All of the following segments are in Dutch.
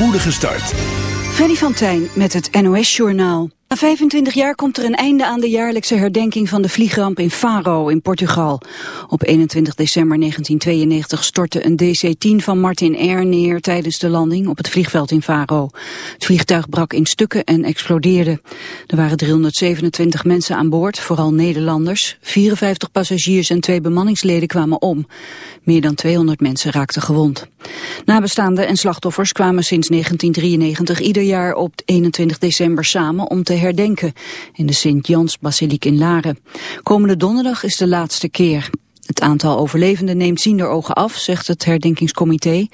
spoedige start. Freddy van Tijn met het NOS-journaal. Na 25 jaar komt er een einde aan de jaarlijkse herdenking van de vliegramp in Faro in Portugal. Op 21 december 1992 stortte een DC-10 van Martin Air neer tijdens de landing op het vliegveld in Faro. Het vliegtuig brak in stukken en explodeerde. Er waren 327 mensen aan boord, vooral Nederlanders. 54 passagiers en twee bemanningsleden kwamen om. Meer dan 200 mensen raakten gewond. Nabestaanden en slachtoffers kwamen sinds 1993 ieder jaar op 21 december samen om te herdenken in de Sint-Jans-basiliek in Laren. Komende donderdag is de laatste keer. Het aantal overlevenden neemt ziender ogen af, zegt het herdenkingscomité.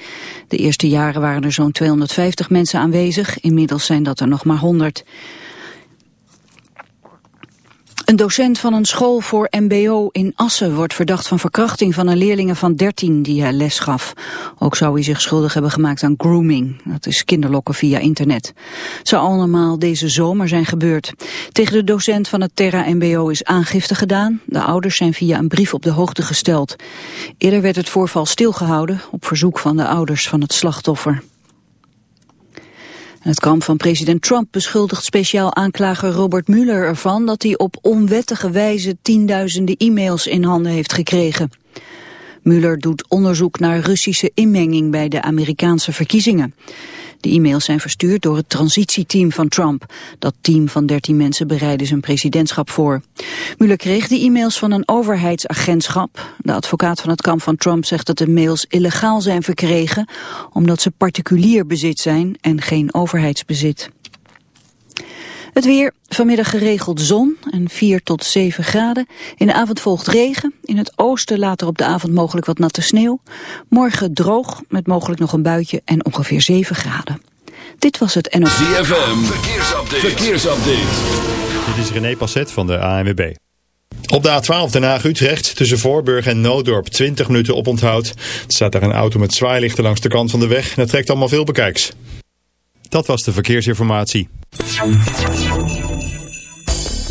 De eerste jaren waren er zo'n 250 mensen aanwezig, inmiddels zijn dat er nog maar 100. Een docent van een school voor mbo in Assen wordt verdacht van verkrachting van een leerlinge van 13 die hij les gaf. Ook zou hij zich schuldig hebben gemaakt aan grooming, dat is kinderlokken via internet. Het zou allemaal deze zomer zijn gebeurd. Tegen de docent van het Terra mbo is aangifte gedaan. De ouders zijn via een brief op de hoogte gesteld. Eerder werd het voorval stilgehouden op verzoek van de ouders van het slachtoffer. Het kamp van president Trump beschuldigt speciaal aanklager Robert Mueller ervan dat hij op onwettige wijze tienduizenden e-mails in handen heeft gekregen. Mueller doet onderzoek naar Russische inmenging bij de Amerikaanse verkiezingen. De e-mails zijn verstuurd door het transitieteam van Trump. Dat team van 13 mensen bereidde zijn presidentschap voor. Mueller kreeg de e-mails van een overheidsagentschap. De advocaat van het kamp van Trump zegt dat de mails illegaal zijn verkregen... omdat ze particulier bezit zijn en geen overheidsbezit. Het weer, vanmiddag geregeld zon en 4 tot 7 graden. In de avond volgt regen. In het oosten later op de avond mogelijk wat natte sneeuw. Morgen droog, met mogelijk nog een buitje en ongeveer 7 graden. Dit was het NOS. ZFM, verkeersupdate. verkeersupdate. Dit is René Passet van de ANWB. Op de A12 Den Haag-Utrecht tussen Voorburg en Noodorp 20 minuten op onthoud. Er staat daar een auto met zwaailichten langs de kant van de weg. En dat trekt allemaal veel bekijks. Dat was de verkeersinformatie.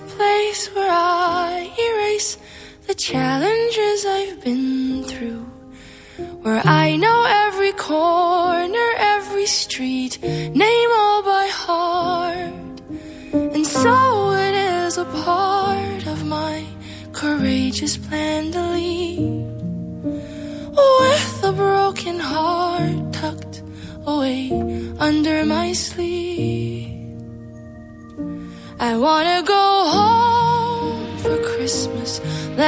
Place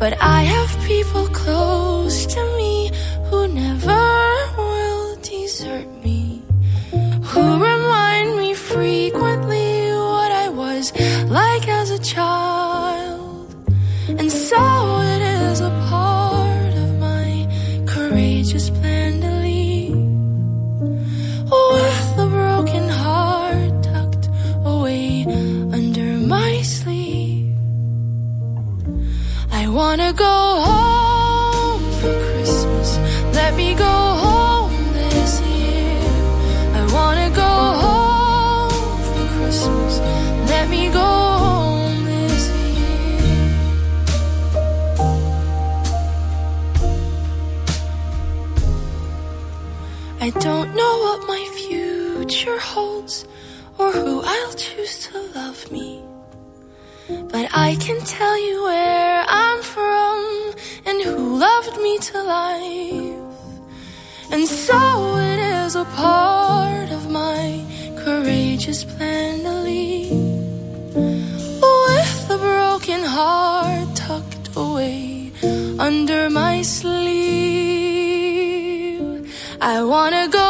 but I have people close to me who never will desert me. Who remind me frequently what I was like as a child. And so it is a part of my courageous plan wanna go home for Christmas. Let me go home this year. I wanna go home for Christmas. Let me go home this year. I don't know what my future holds or who I'll choose to love me. But I can tell you where me to life. And so it is a part of my courageous plan to leave. With a broken heart tucked away under my sleeve. I wanna go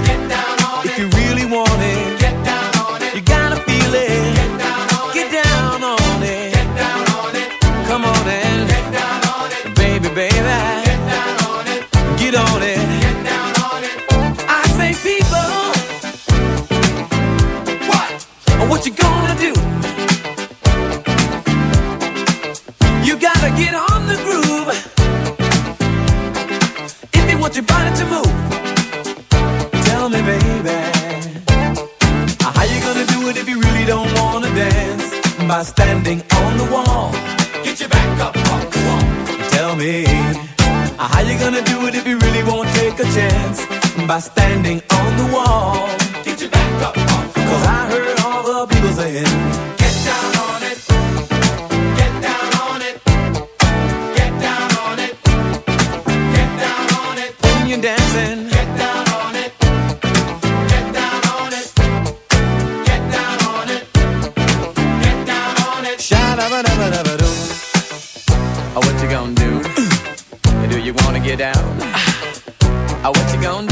Oh, what you gonna do?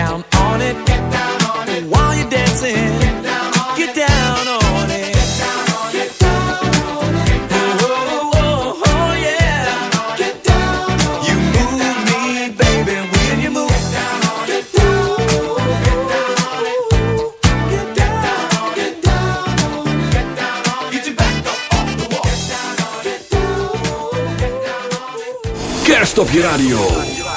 down on it. Get down on it. While you're dancing, get down on get it. Down on it. Get down on it. Kerst op je radio.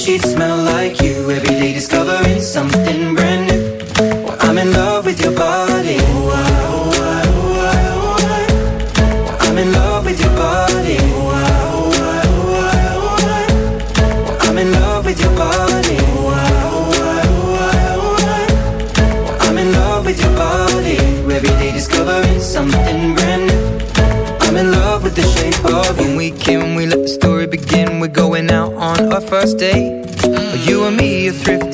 She smell like you. Every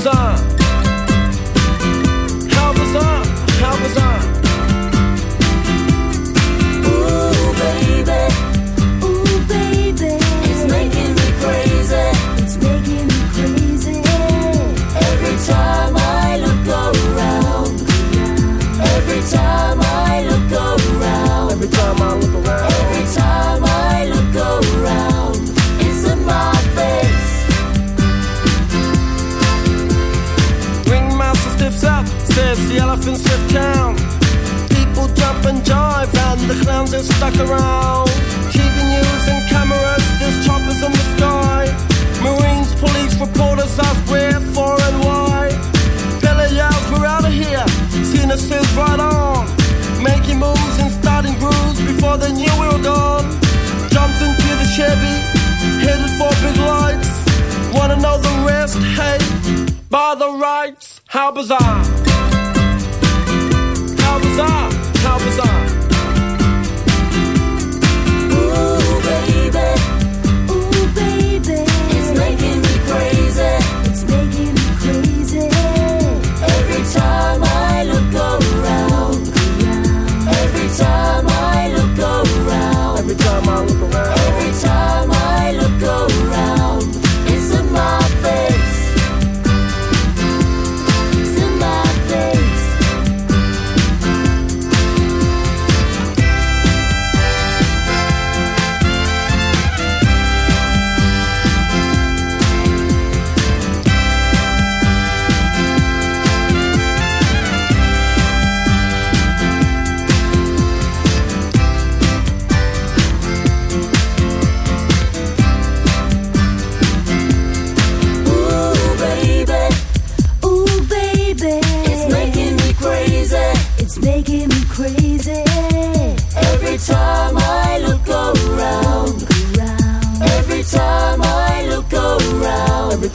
上。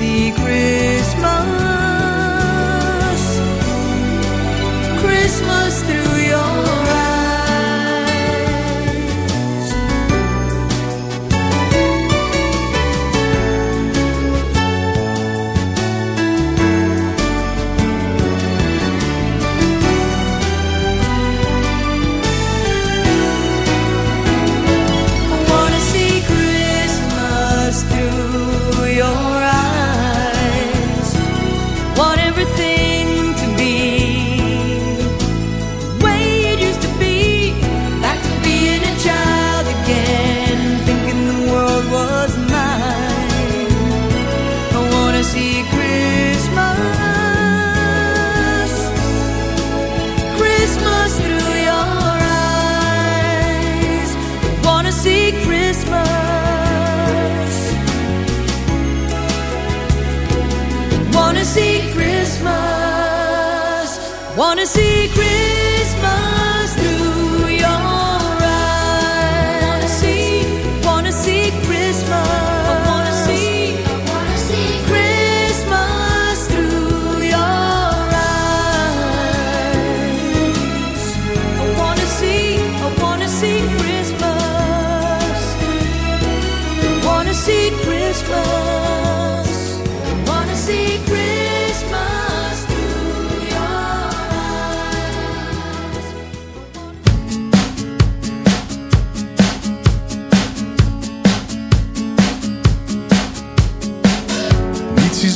see Christmas. Christmas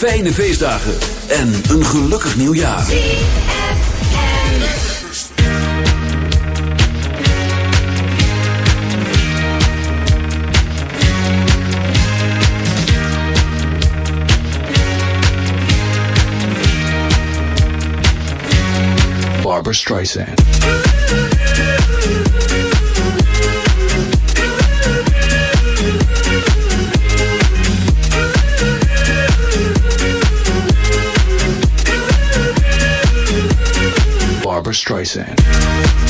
Fijne feestdagen en een gelukkig nieuwjaar. Barbara Streisand. Streisand.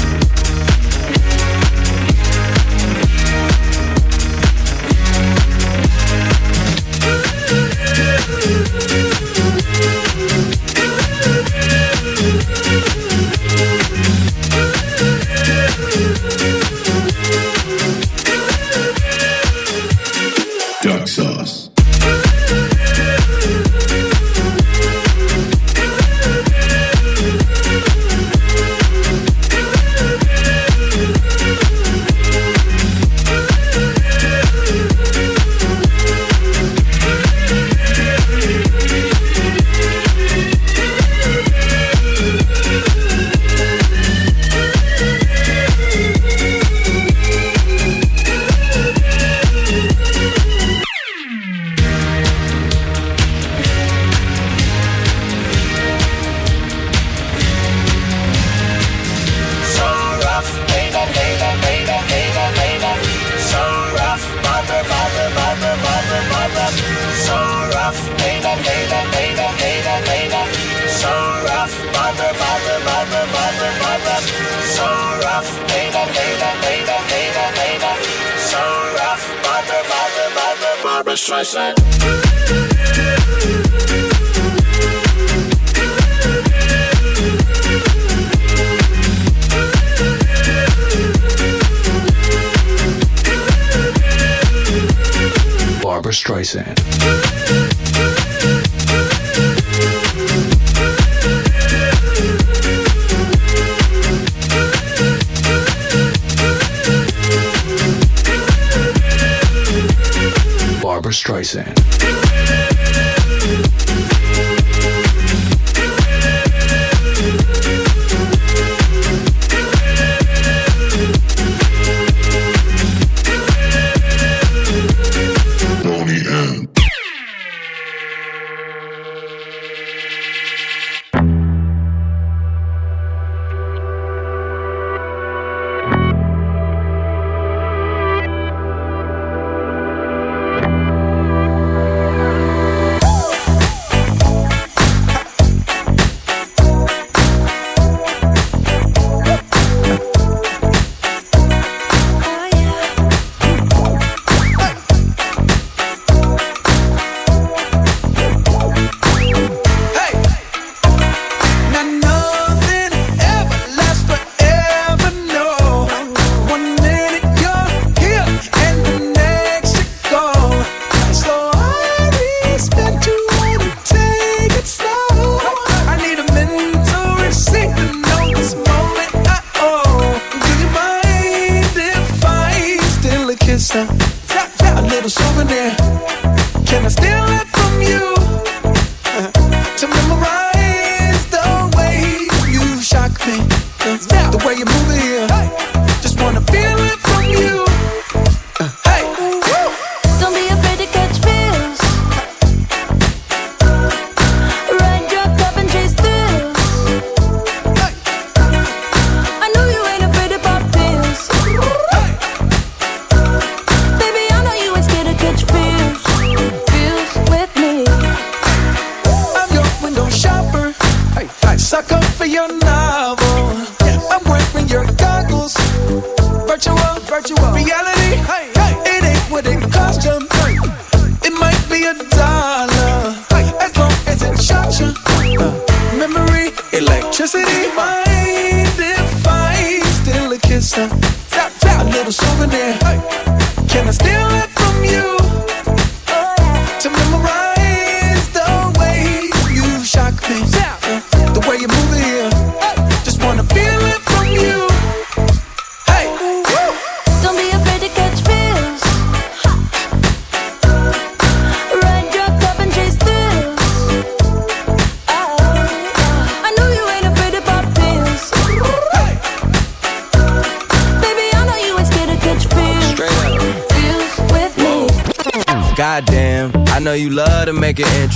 Streisand.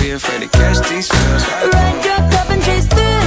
be afraid to catch these feels. Like, Ride your cup and chase through.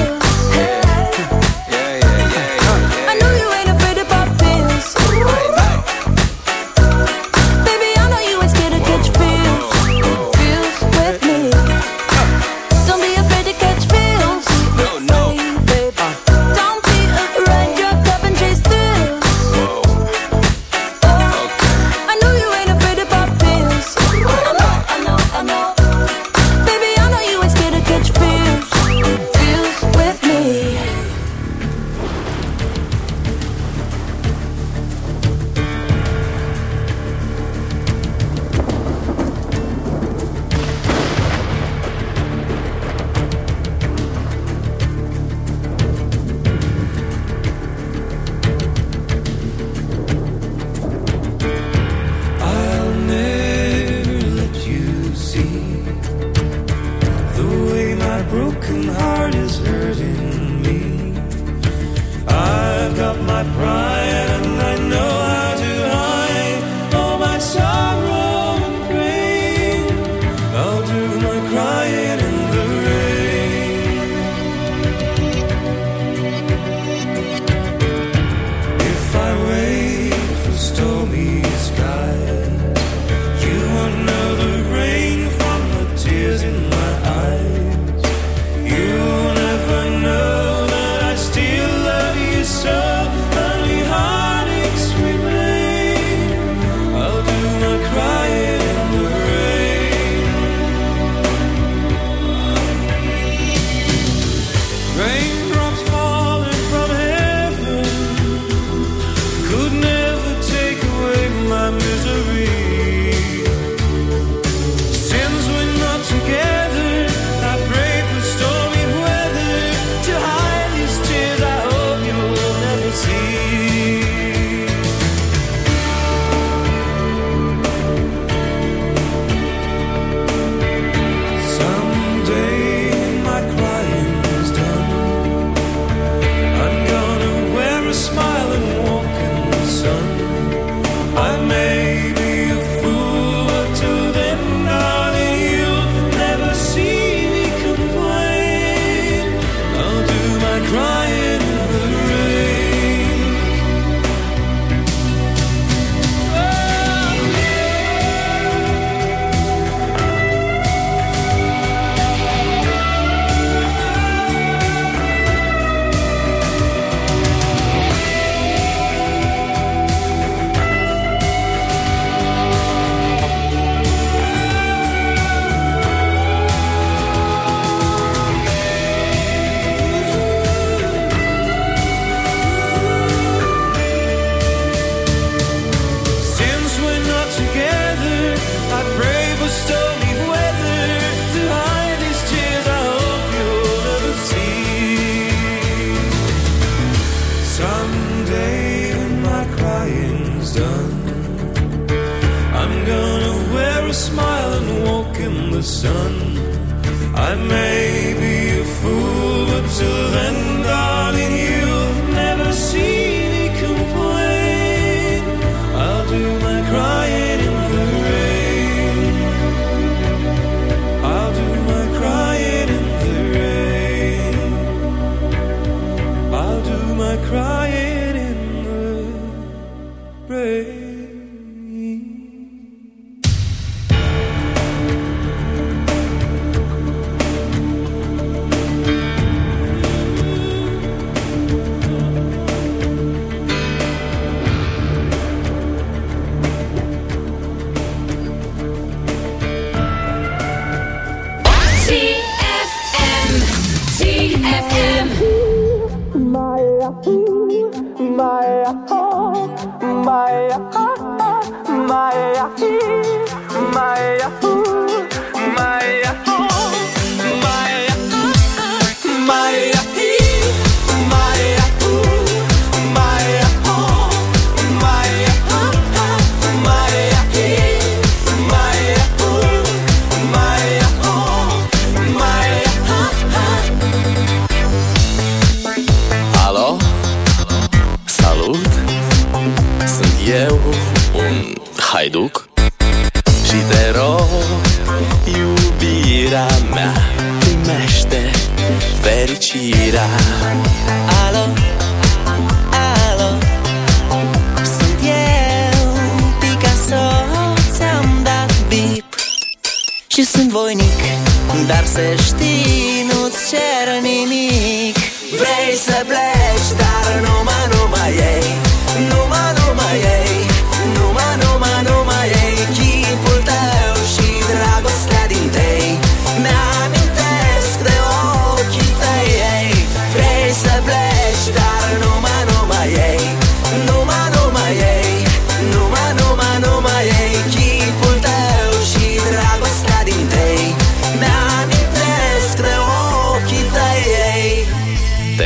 You.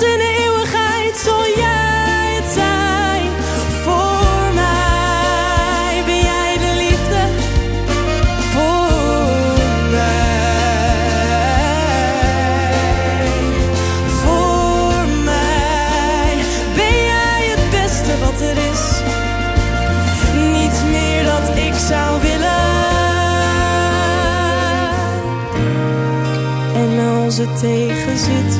Tot de eeuwigheid zal jij het zijn. Voor mij ben jij de liefde. Voor mij. Voor mij ben jij het beste wat er is. Niets meer dat ik zou willen. En als het tegen zit,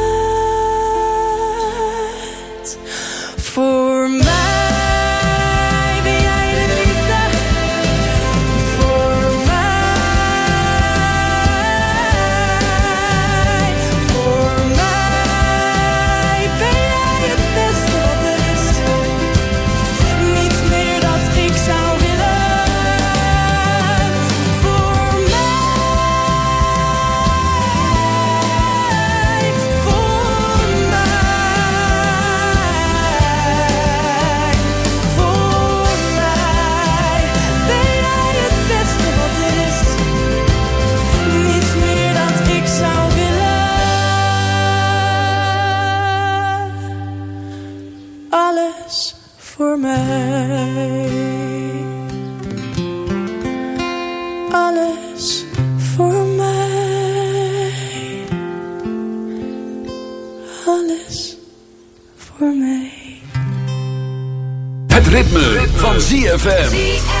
Van ZFM.